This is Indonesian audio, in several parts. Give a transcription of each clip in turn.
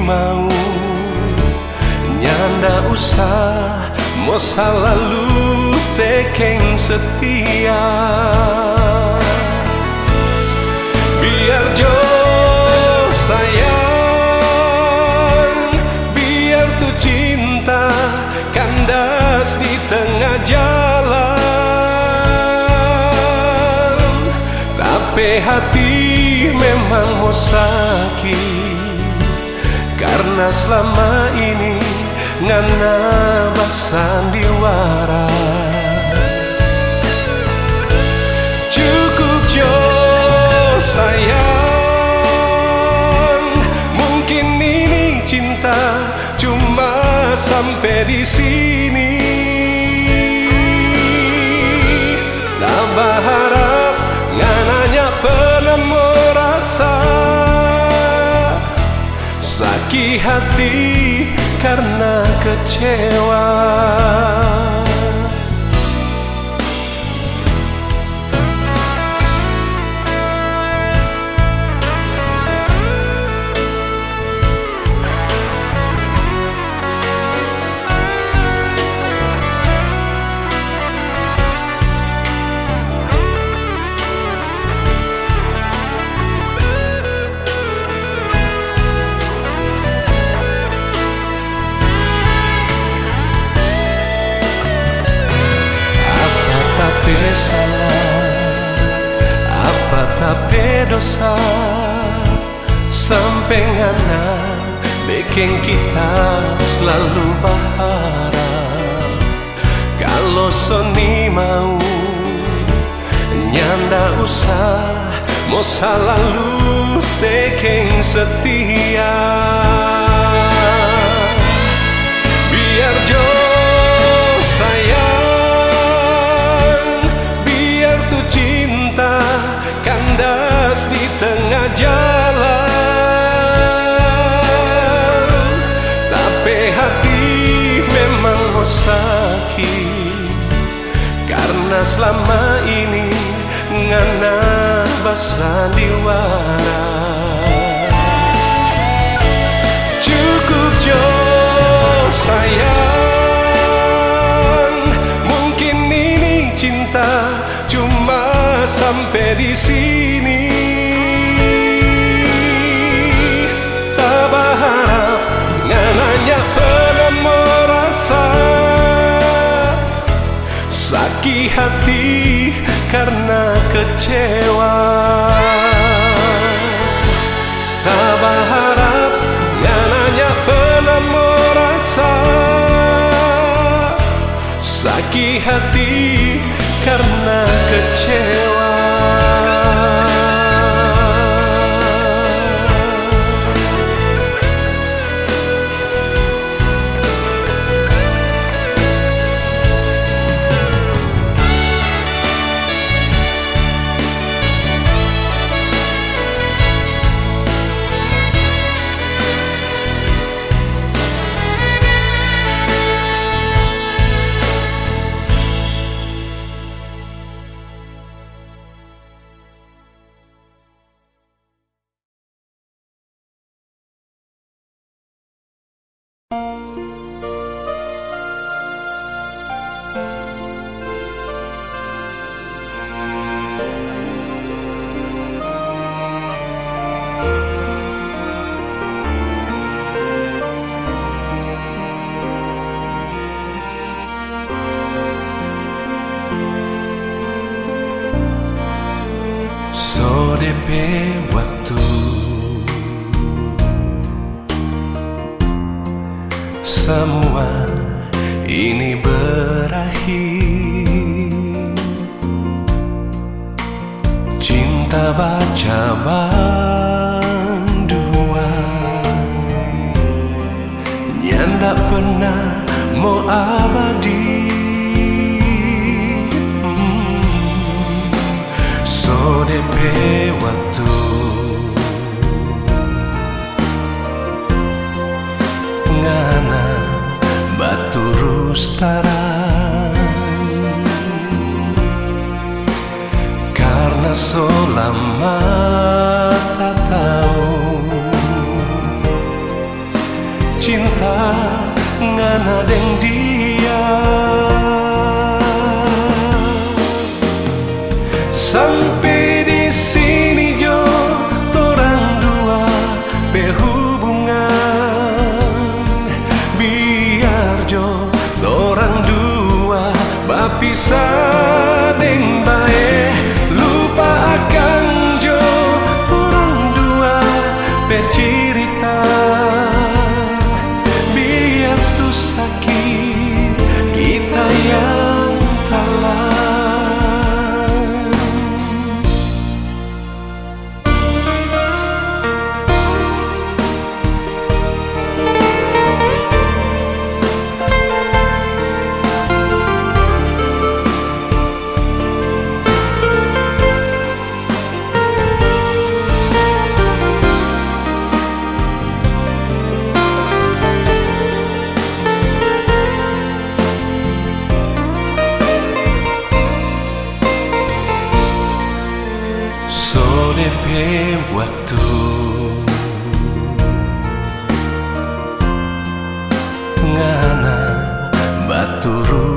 mau. Nyanda usah masa selalu tekeng setia. Biar jo sayang. Biar tu cinta Kandas di tengah jalan. Tapi hati memang mau sakit. Karena selama ini Ngana sandiwara Cukup jo sayang. Mungkin ini cinta Cuma sampai di sini. Tak berharap Sakit hati karena kecewa Apa tapi dosa Sampai ngana Bikin kita selalu berharap? Kalau Sony mau Nyanda usah Mau selalu teking setia Karena selama ini ngana bersandiwara Cukup jo sayang. Mungkin ini cinta cuma sampai di sini Sakit hati karena kecewa. Tak berharap ngananya pernah merasa Sakit hati karena kecewa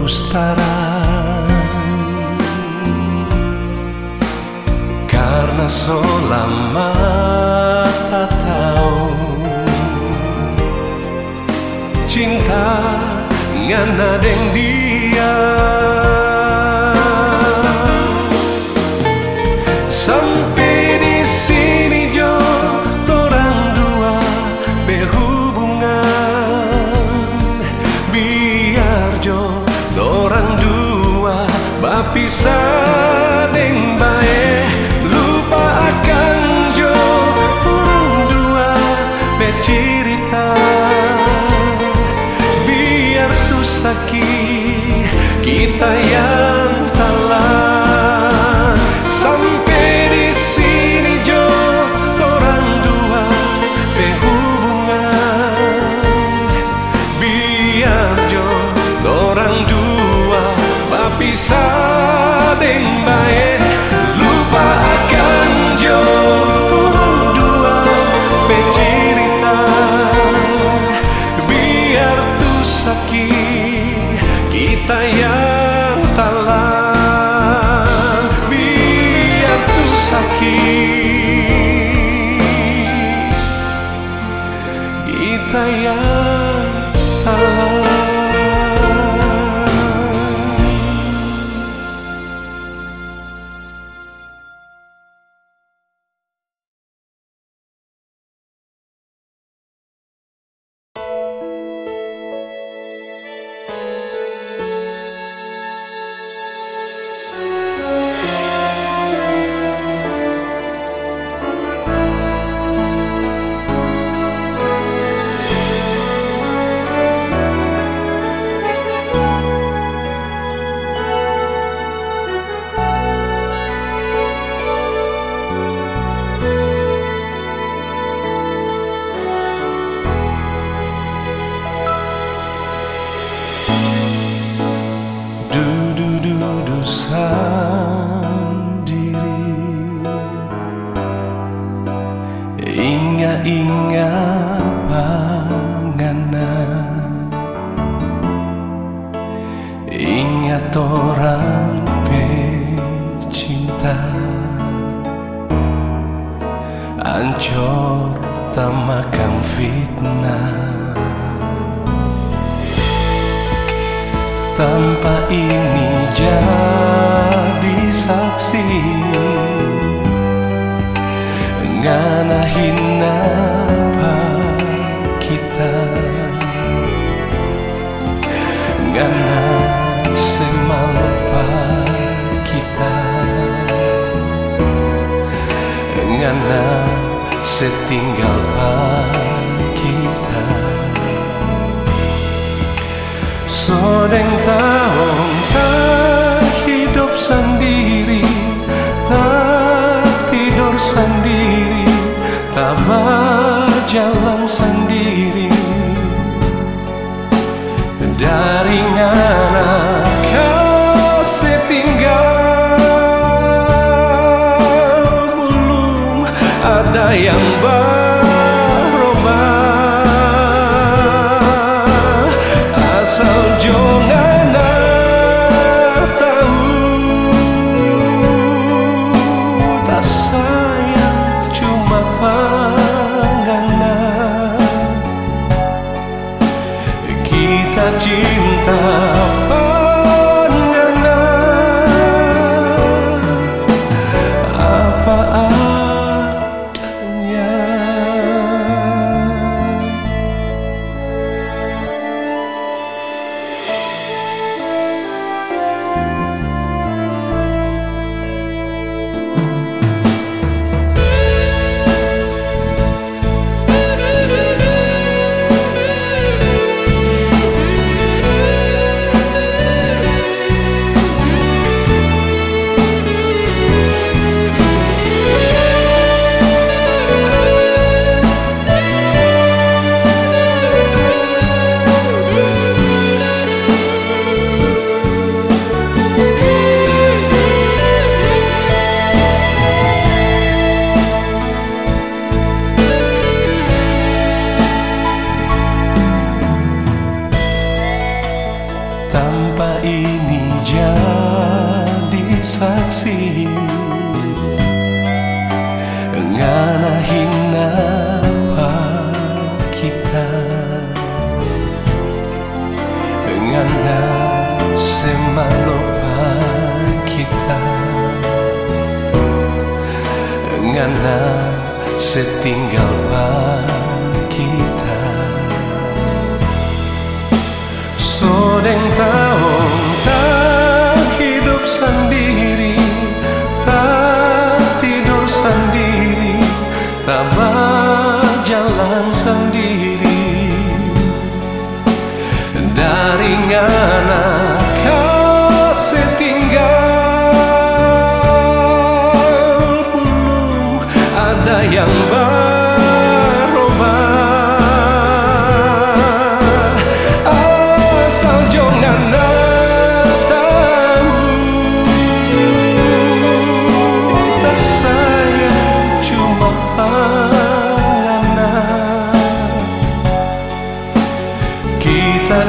frustrar Karena selama tak tahu Cinta yang ada yang diam setinggalkan kita. Sodeng tahun tak hidup sendiri.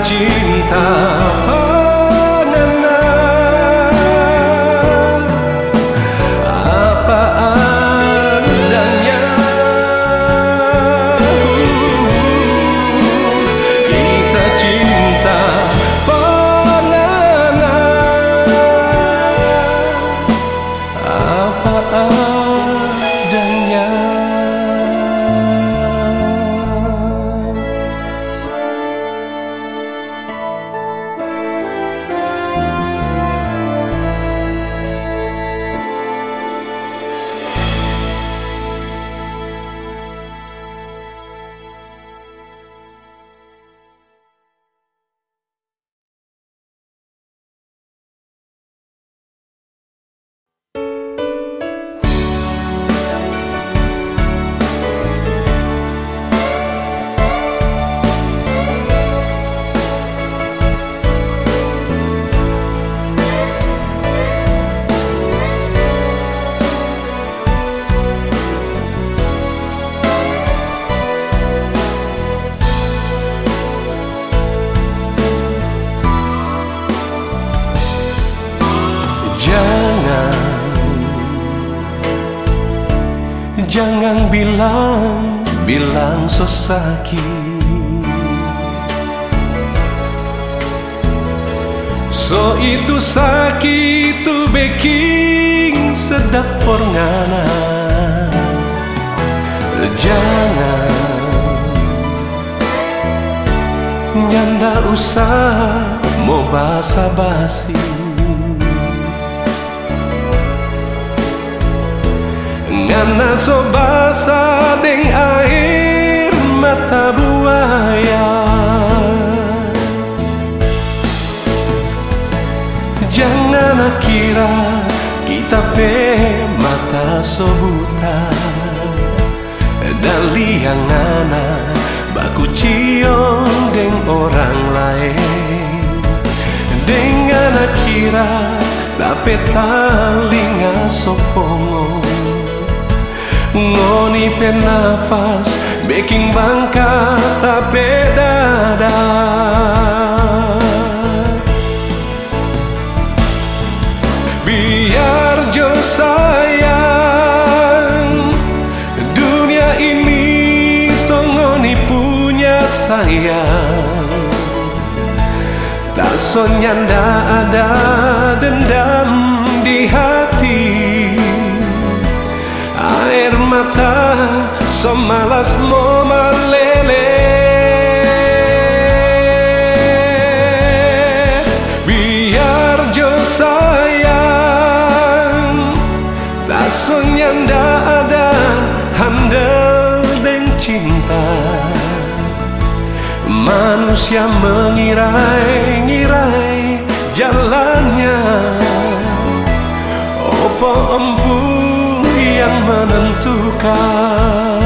Cinta ngana Itu sakit tu baking sedap forngana Jangan Nyanda usah mau basa-basi. Ngana so basa deng air mata buaya kira kita pe mata so buta Dali yang ngana baku ciong deng orang lain. Dengan kira tapi talinga sopongo. Ngoni penafas Baking bangka tapi dada Tak sonyanda ada dendam di hati. Air mata semalas mau meleleh Biar jo sayang Tak ada handel dan cinta Manusia mengirai-ngirai jalannya. Opo empu yang menentukan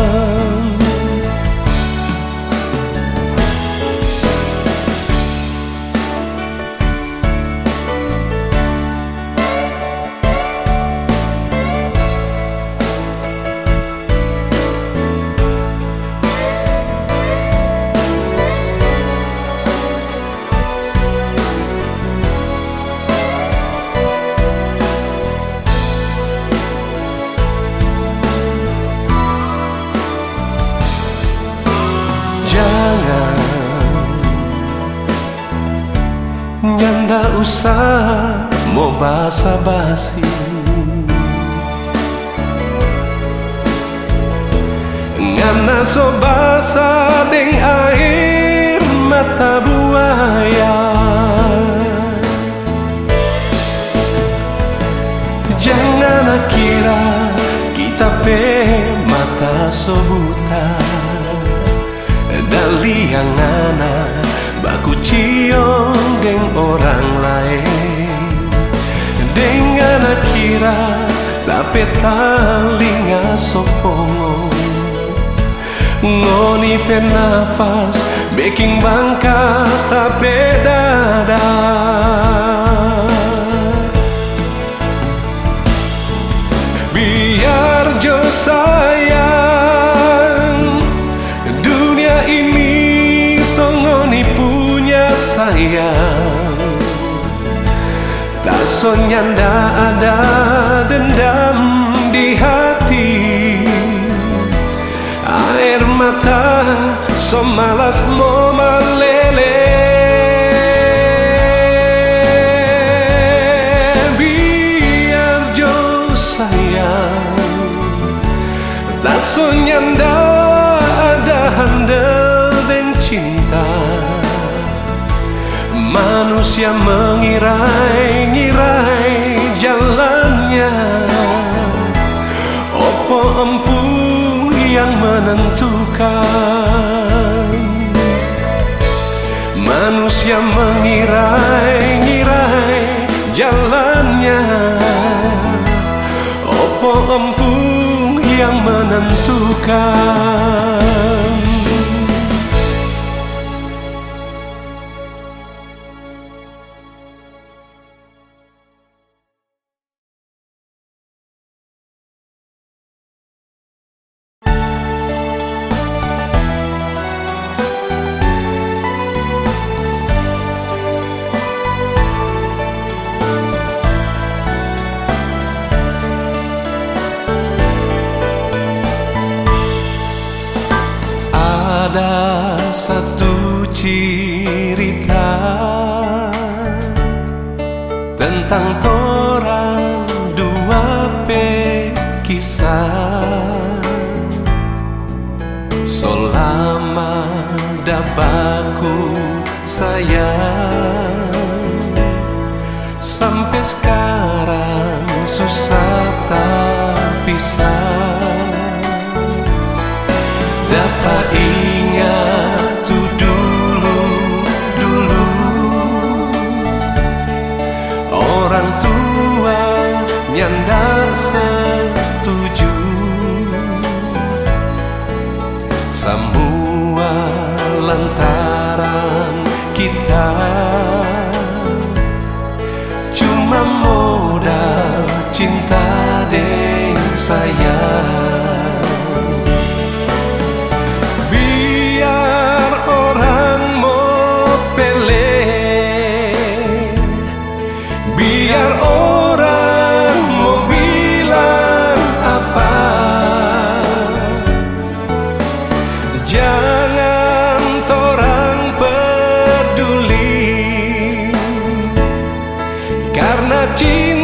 usah mau basa-basi Ngana so basa deng air mata buaya. Jangan kira kita pe mata so buta. Dali yang anak baku ciong deng orang lain. Dengan kira tapi talinga sopongo. Ngoni penafas Baking bangka tak beda Tak sonyanda ada dendam di hati. Air mata so malas Biar jo sayang. Tak so nyanda ada handel dan cinta. Manusia mengirai-ngirai menentukan Tentang orang dua kisah Selama dapaku sayang Karena cinta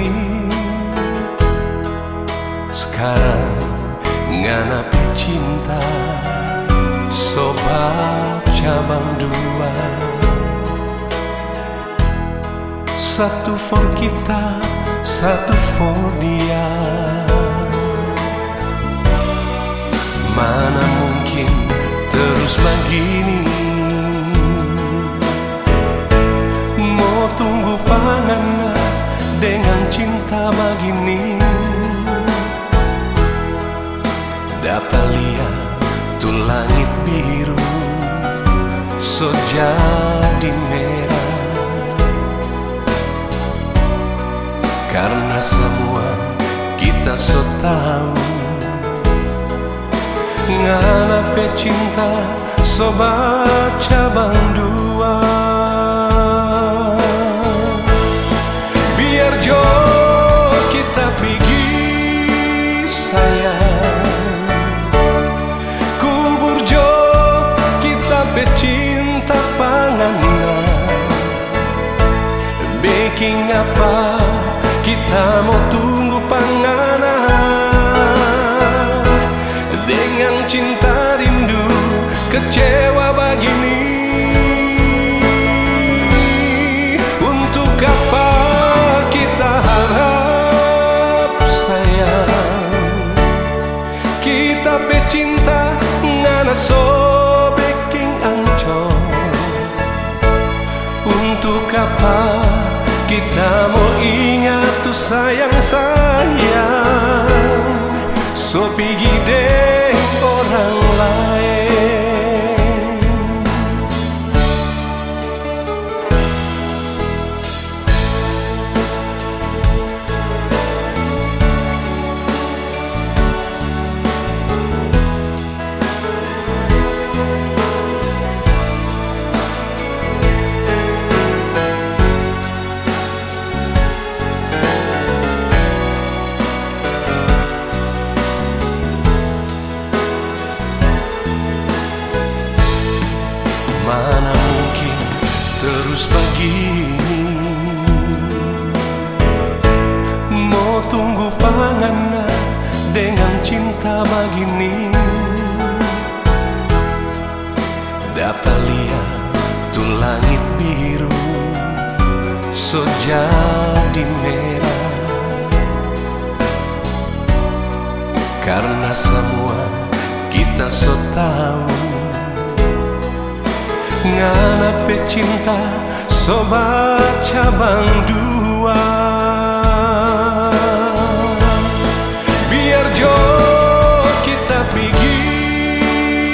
hati Sekarang ngana cinta Sobat cabang dua. Satu for kita, satu for dia. Mana mungkin terus begini? Mau tunggu pangan cinta begini. Dapat lihat tuh langit biru So jadi merah. Karena semua kita so tahu Ngana cinta sobat cabang dua sayang Kita pecinta ngana sobeking ancol Untuk apa kita mau ingat tuh sayang sayang tahu. Ngana pecinta sobat cabang dua. Biar jo kita pergi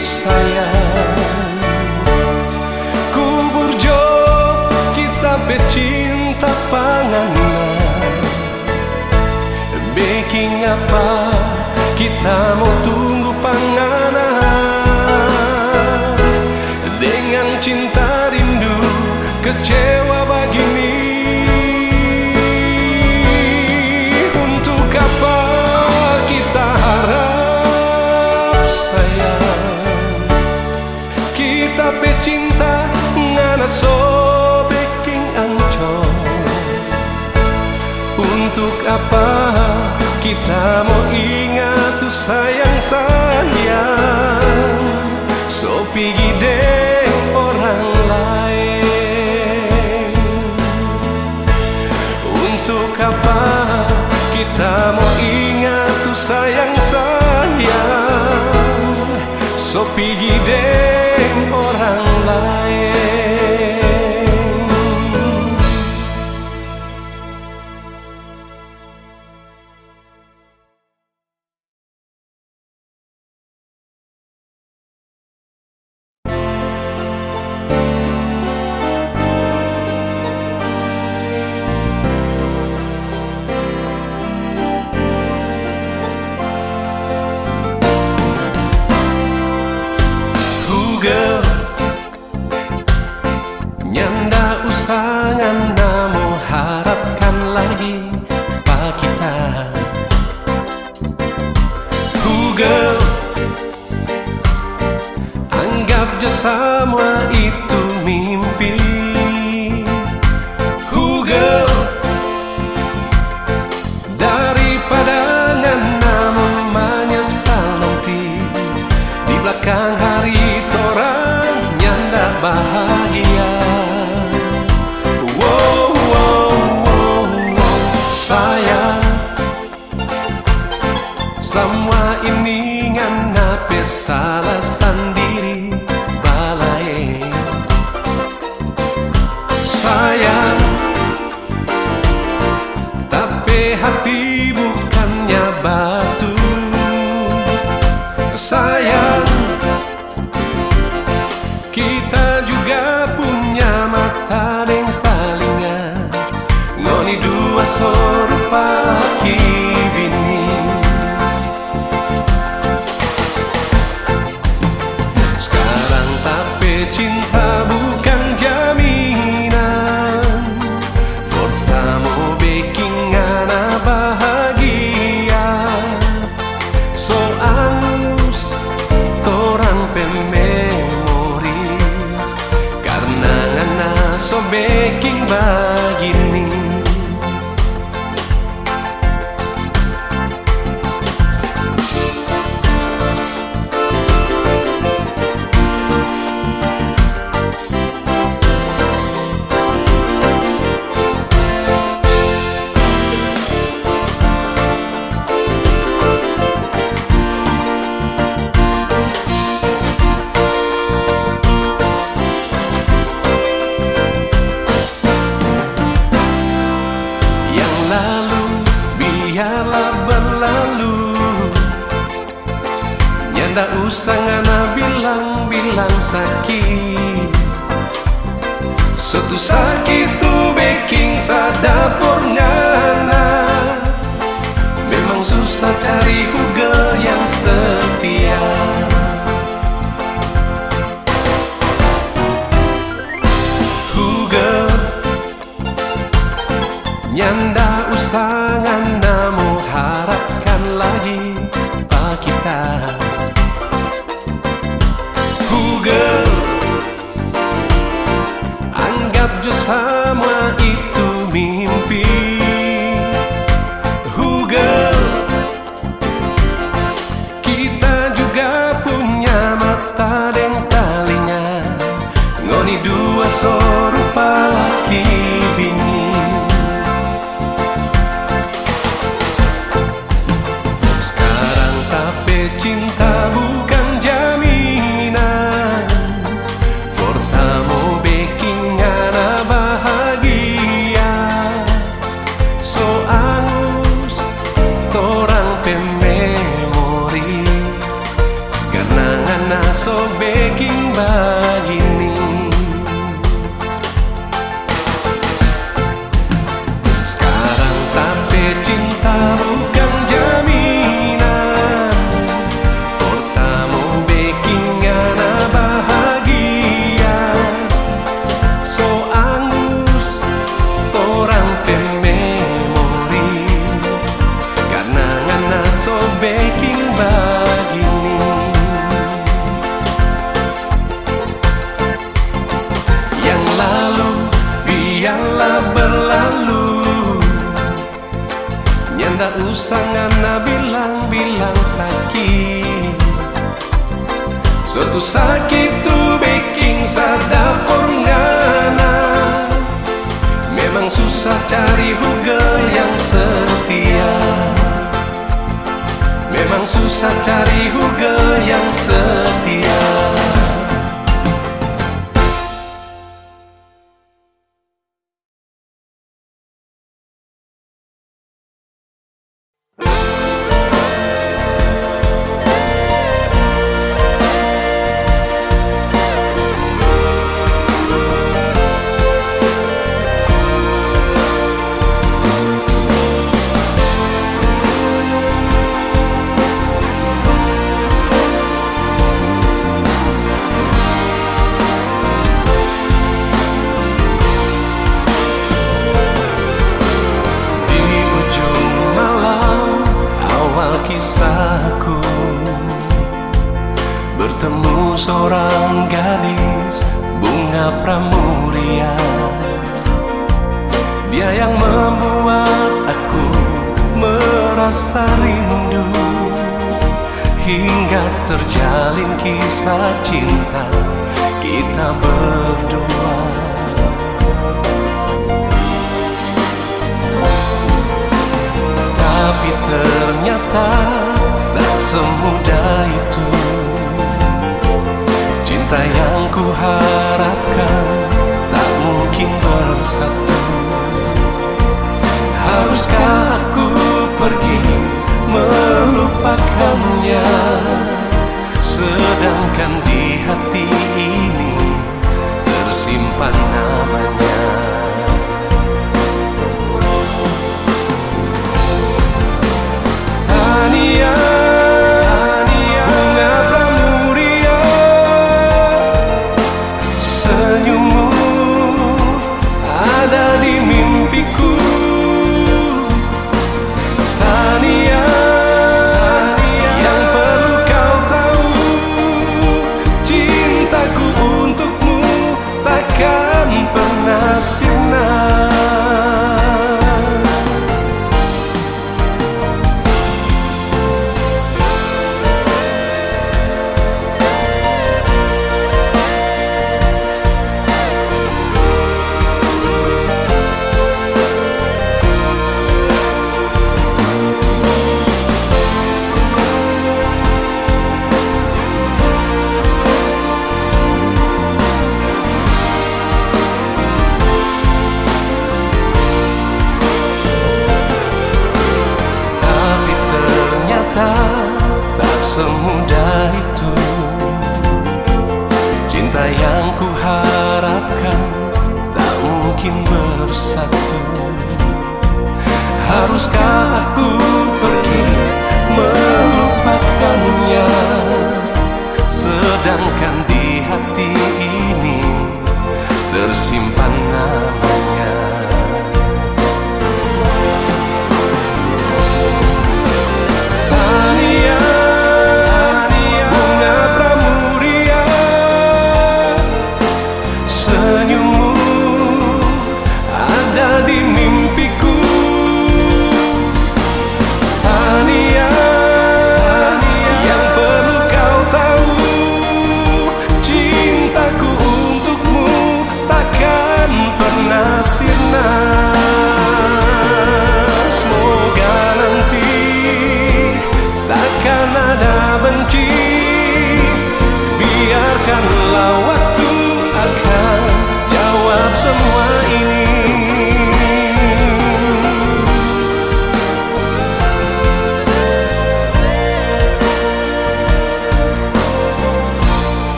sayang. Kubur jo kita pecinta panganan Baking apa kita mau tunggu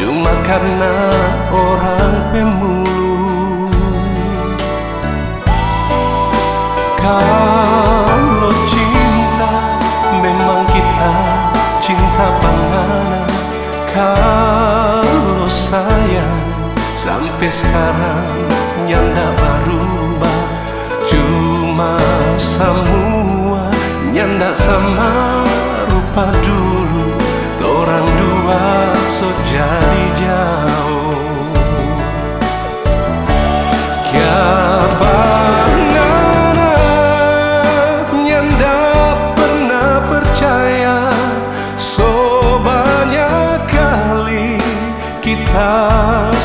Cuma karena orang pemulu Kalau cinta memang kita cinta panganan Kalau sayang sampai sekarang nyanda berubah. Cuma semua nyanda sama rupa dulu so jadi jauh. Kiapa ngana nyanda pernah percaya? So banyak kali kita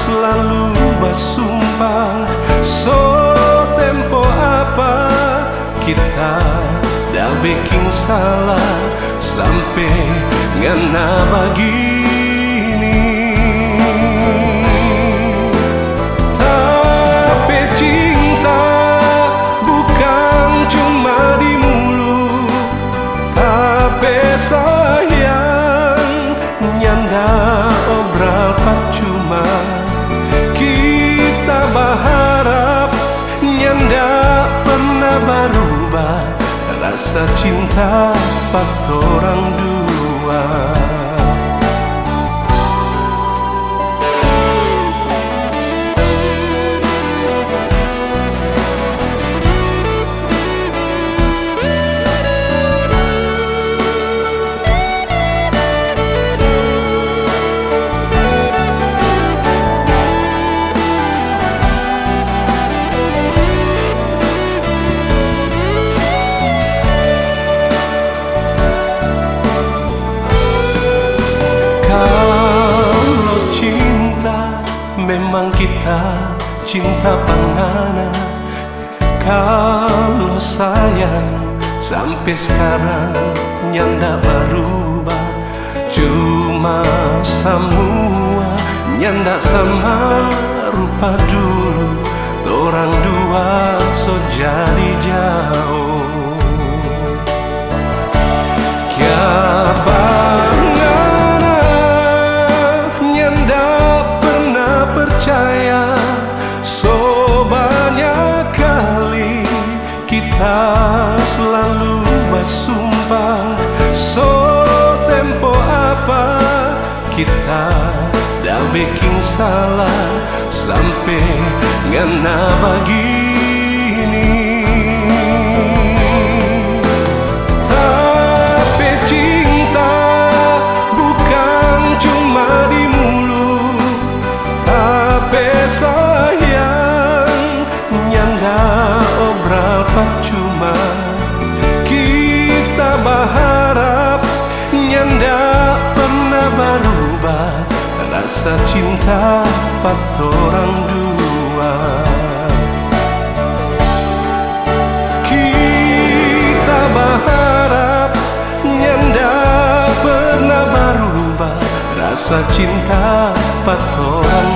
selalu bersumpah. So tempo apa kita dah bikin salah? Sampai ngana begini Cinta pak orang dua salah. Sampai ngana begini Rasa cinta pak orang dua. Kita berharap nyanda pernah berubah. Rasa cinta pak orang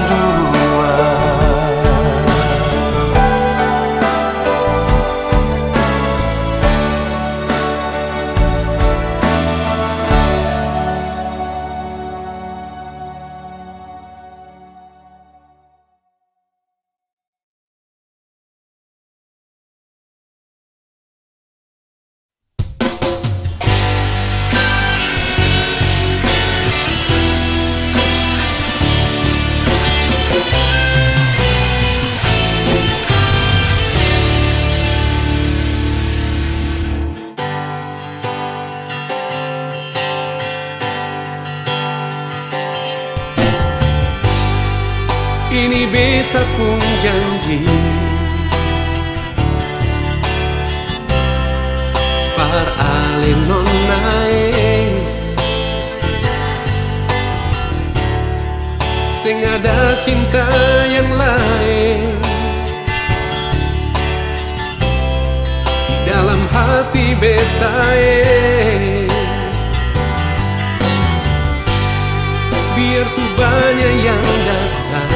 Biar subanya yang datang.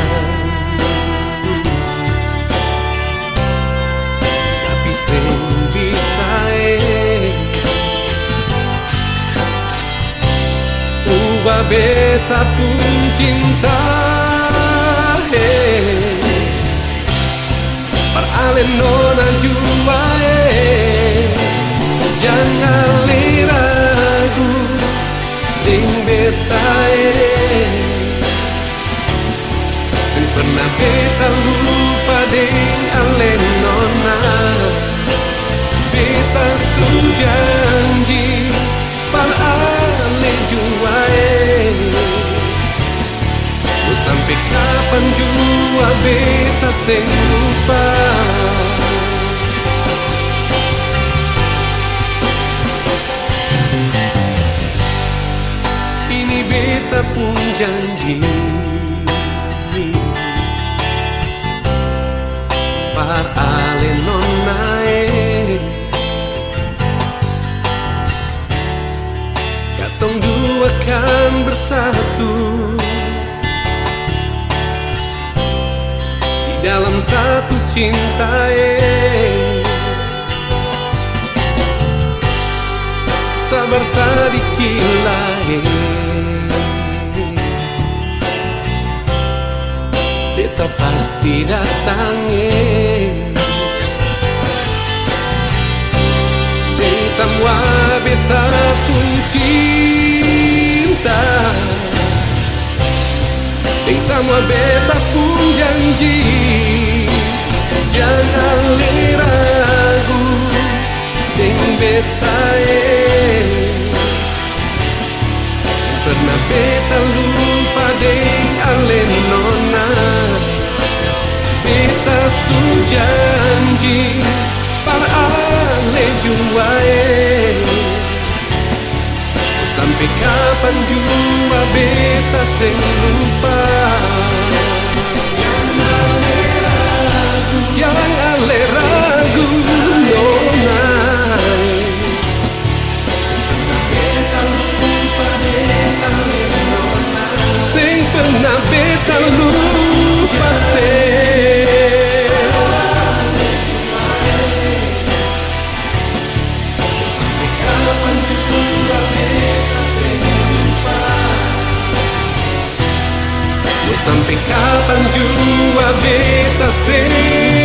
Tapi sing bisa eh. Ubah beta pun cinta hey. Parale nona jua Jangan liragu Ding betae pernah beta lupa ding ale nona. Beta su janji Parale jua Sampai kapan jua beta sing lupa. Ini beta pun janji Par ale nonae Katong dua kan bersatu. Dalam satu cinta Sabar sedikit lagi. Beta pasti datang semua beta pun cinta. Dan semua beta pun janji Jangan liragu Ding beta Pernah beta lupa ding ale nona. Beta su janji Para ale juae Sampai kapan jua beta sing lupa? Jangan le ragu. Nona Sing pernah Kapan jua beta sing